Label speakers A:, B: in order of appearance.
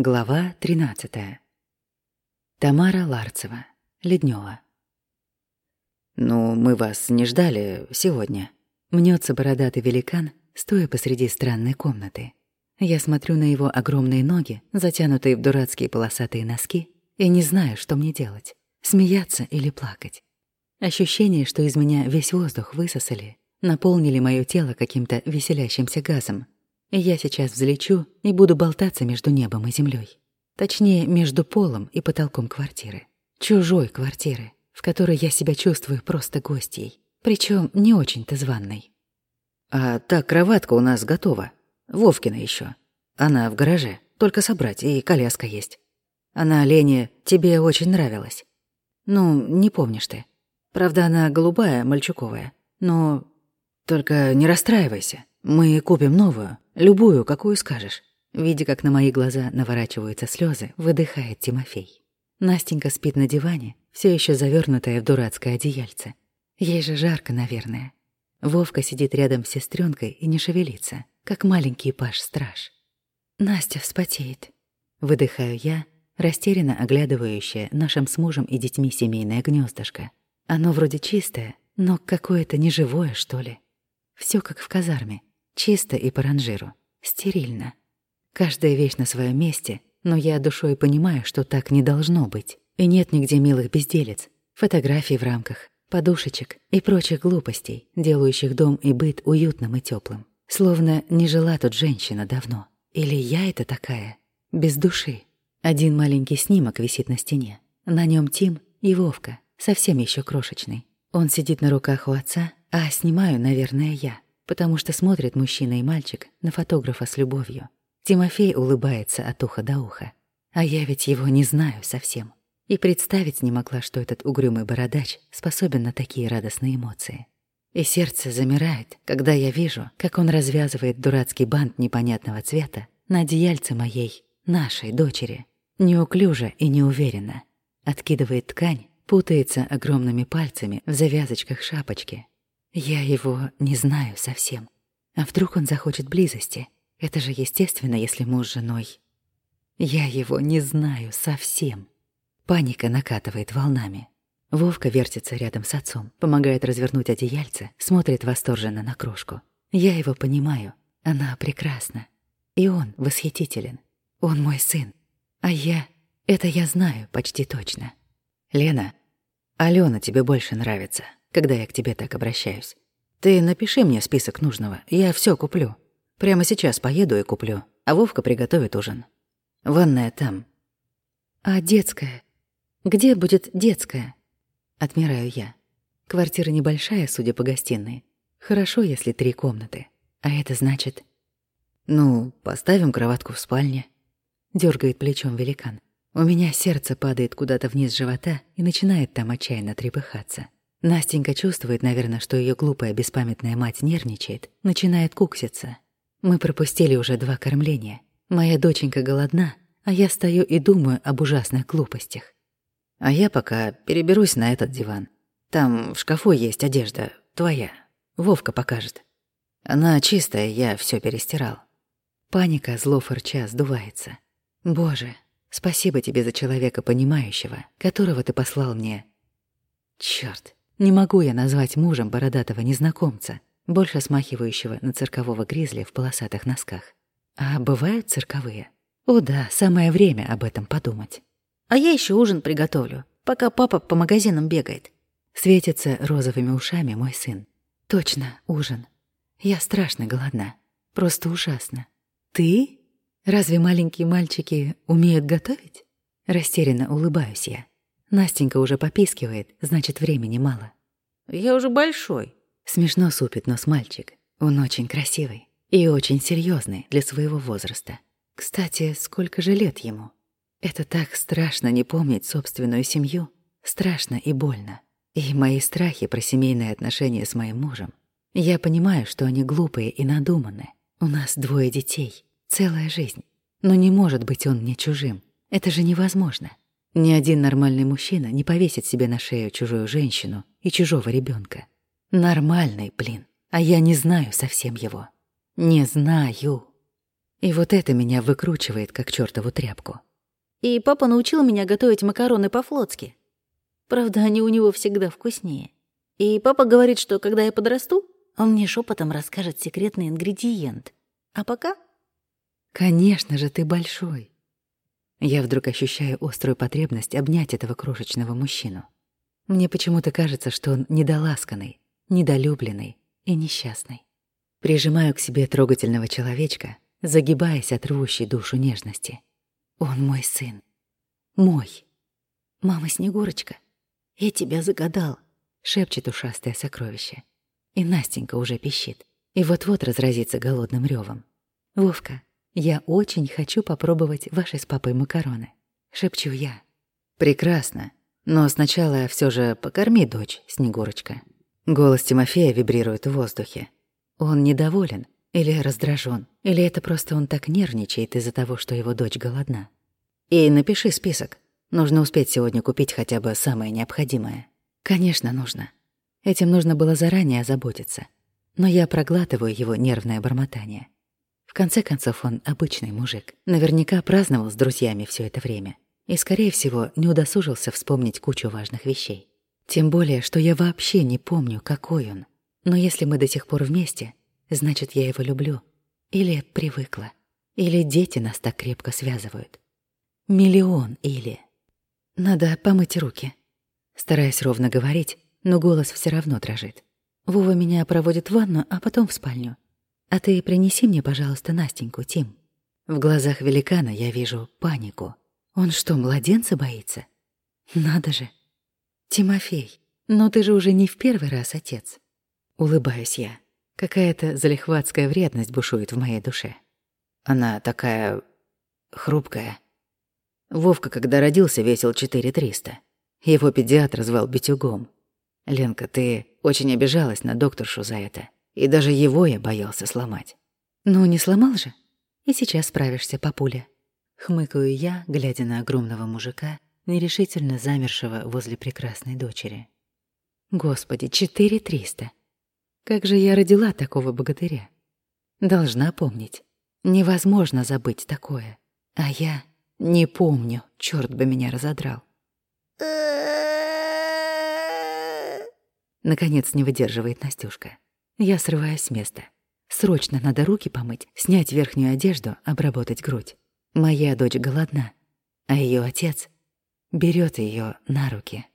A: Глава 13. Тамара Ларцева. Леднева. «Ну, мы вас не ждали сегодня», — мнется бородатый великан, стоя посреди странной комнаты. Я смотрю на его огромные ноги, затянутые в дурацкие полосатые носки, и не знаю, что мне делать — смеяться или плакать. Ощущение, что из меня весь воздух высосали, наполнили моё тело каким-то веселящимся газом, я сейчас взлечу и буду болтаться между небом и землей. Точнее, между полом и потолком квартиры. Чужой квартиры, в которой я себя чувствую просто гостьей. Причем не очень-то званной.
B: «А та кроватка у нас готова. Вовкина еще. Она в гараже. Только собрать, и коляска есть. Она, Лене, тебе очень нравилась. Ну, не помнишь ты. Правда, она голубая, мальчуковая. Но только не расстраивайся. Мы купим новую, любую, какую скажешь.
A: Видя, как на мои глаза наворачиваются слезы, выдыхает Тимофей. Настенька спит на диване, все еще завернутая в дурацкое одеяльце. Ей же жарко, наверное. Вовка сидит рядом с сестренкой и не шевелится, как маленький паш-страж. Настя вспотеет. Выдыхаю я, растерянно оглядывающая нашим с мужем и детьми семейное гнездышко. Оно вроде чистое, но какое-то неживое, что ли. Все как в казарме. Чисто и по ранжиру. Стерильно. Каждая вещь на своем месте, но я душой понимаю, что так не должно быть. И нет нигде милых безделец, фотографий в рамках, подушечек и прочих глупостей, делающих дом и быт уютным и теплым. Словно не жила тут женщина давно. Или я это такая, без души. Один маленький снимок висит на стене. На нем Тим и Вовка, совсем еще крошечный. Он сидит на руках у отца, а снимаю, наверное, я потому что смотрит мужчина и мальчик на фотографа с любовью. Тимофей улыбается от уха до уха. А я ведь его не знаю совсем. И представить не могла, что этот угрюмый бородач способен на такие радостные эмоции. И сердце замирает, когда я вижу, как он развязывает дурацкий бант непонятного цвета на одеяльце моей, нашей дочери. Неуклюже и неуверенно. Откидывает ткань, путается огромными пальцами в завязочках шапочки, я его не знаю совсем. А вдруг он захочет близости? Это же естественно, если муж с женой. Я его не знаю совсем. Паника накатывает волнами. Вовка вертится рядом с отцом, помогает развернуть одеяльце, смотрит восторженно на крошку. Я его понимаю. Она прекрасна. И он восхитителен. Он мой сын. А я... Это я знаю почти точно.
B: Лена, Алена тебе больше нравится когда я к тебе так обращаюсь. Ты напиши мне список нужного, я все куплю. Прямо сейчас поеду и куплю, а Вовка приготовит ужин. Ванная там.
A: А детская? Где будет детская? Отмираю я. Квартира небольшая, судя по гостиной. Хорошо, если три комнаты. А это значит...
B: Ну, поставим кроватку в спальне.
A: Дёргает плечом великан. У меня сердце падает куда-то вниз живота и начинает там отчаянно трепыхаться. Настенька чувствует, наверное, что ее глупая беспамятная мать нервничает, начинает кукситься. Мы пропустили уже два кормления. Моя доченька голодна, а я стою и думаю об ужасных глупостях.
B: А я пока переберусь на этот диван. Там в шкафу есть одежда, твоя. Вовка покажет. Она чистая, я все перестирал.
A: Паника, зло фырча, сдувается. Боже, спасибо тебе за человека понимающего, которого ты послал мне. Чёрт, не могу я назвать мужем бородатого незнакомца, больше смахивающего на циркового гризли в полосатых носках. А бывают цирковые? О да, самое время об этом подумать.
C: А я еще ужин приготовлю, пока папа по магазинам бегает.
A: Светится розовыми ушами мой сын. Точно, ужин. Я страшно голодна. Просто ужасно. Ты? Разве маленькие мальчики умеют готовить? Растерянно улыбаюсь я. Настенька уже попискивает, значит, времени мало.
C: «Я уже большой».
A: Смешно супит нос мальчик. Он очень красивый и очень серьезный для своего возраста. Кстати, сколько же лет ему? Это так страшно не помнить собственную семью. Страшно и больно. И мои страхи про семейные отношения с моим мужем. Я понимаю, что они глупые и надуманные. У нас двое детей, целая жизнь. Но не может быть он мне чужим. Это же невозможно. Ни один нормальный мужчина не повесит себе на шею чужую женщину и чужого ребенка. Нормальный, блин. А я не знаю совсем его. Не знаю. И вот это меня выкручивает, как чёртову тряпку.
C: И папа научил меня готовить макароны по-флотски. Правда, они у него всегда вкуснее. И папа говорит, что когда я подрасту, он мне шепотом расскажет секретный ингредиент. А пока...
A: Конечно же, ты большой. Я вдруг ощущаю острую потребность обнять этого крошечного мужчину. Мне почему-то кажется, что он недоласканный, недолюбленный и несчастный. Прижимаю к себе трогательного человечка, загибаясь от рвущей душу нежности. Он мой сын. Мой.
C: «Мама Снегурочка, я тебя загадал», —
A: шепчет ушастое сокровище. И Настенька уже пищит, и вот-вот разразится голодным ревом. «Вовка, я очень хочу попробовать ваши с папой макароны», — шепчу я. «Прекрасно, но сначала все же покорми дочь, Снегурочка». Голос Тимофея вибрирует в воздухе. Он недоволен, или раздражен, или это просто он так нервничает из-за того, что его дочь голодна. И напиши список. Нужно успеть сегодня купить хотя бы самое необходимое. Конечно, нужно. Этим нужно было заранее озаботиться. Но я проглатываю его нервное бормотание. В конце концов, он обычный мужик. Наверняка праздновал с друзьями все это время. И, скорее всего, не удосужился вспомнить кучу важных вещей. Тем более, что я вообще не помню, какой он. Но если мы до сих пор вместе, значит, я его люблю. Или привыкла. Или дети нас так крепко связывают. Миллион или. Надо помыть руки. Стараясь ровно говорить, но голос все равно дрожит. Вова меня проводит в ванну, а потом в спальню. А ты принеси мне, пожалуйста, Настеньку, Тим. В глазах великана я вижу панику. Он что, младенца боится? Надо же. Тимофей, но ты же уже не в первый раз отец. Улыбаюсь я. Какая-то залихватская вредность бушует в моей душе. Она такая... хрупкая. Вовка, когда родился, весил 4300. Его педиатр звал Битюгом. Ленка, ты очень обижалась на докторшу за это. И даже его я боялся сломать. Ну, не сломал же. И сейчас справишься, папуля. Хмыкаю я, глядя на огромного мужика, нерешительно замершего возле прекрасной дочери. Господи, четыре триста. Как же я родила такого богатыря? Должна помнить. Невозможно забыть такое. А я не помню, черт бы меня разодрал. Наконец не выдерживает Настюшка. Я срываюсь с места. Срочно надо руки помыть, снять верхнюю одежду, обработать грудь. Моя дочь голодна, а ее отец берет ее на руки.